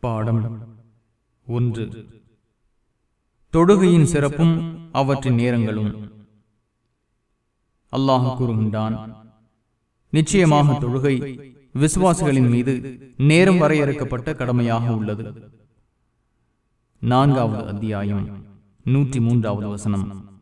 பாடம். ஒன்று. தொடுகையின் சிறப்பும் அவற்றின் நேரங்களும். அல்லாஹ் கூறுகின்றான் நிச்சயமாக தொழுகை விசுவாசிகளின் மீது நேரம் வரையறுக்கப்பட்ட கடமையாக உள்ளது. நான்காவது அத்தியாயம் நூற்றி மூன்றாவது வசனம்.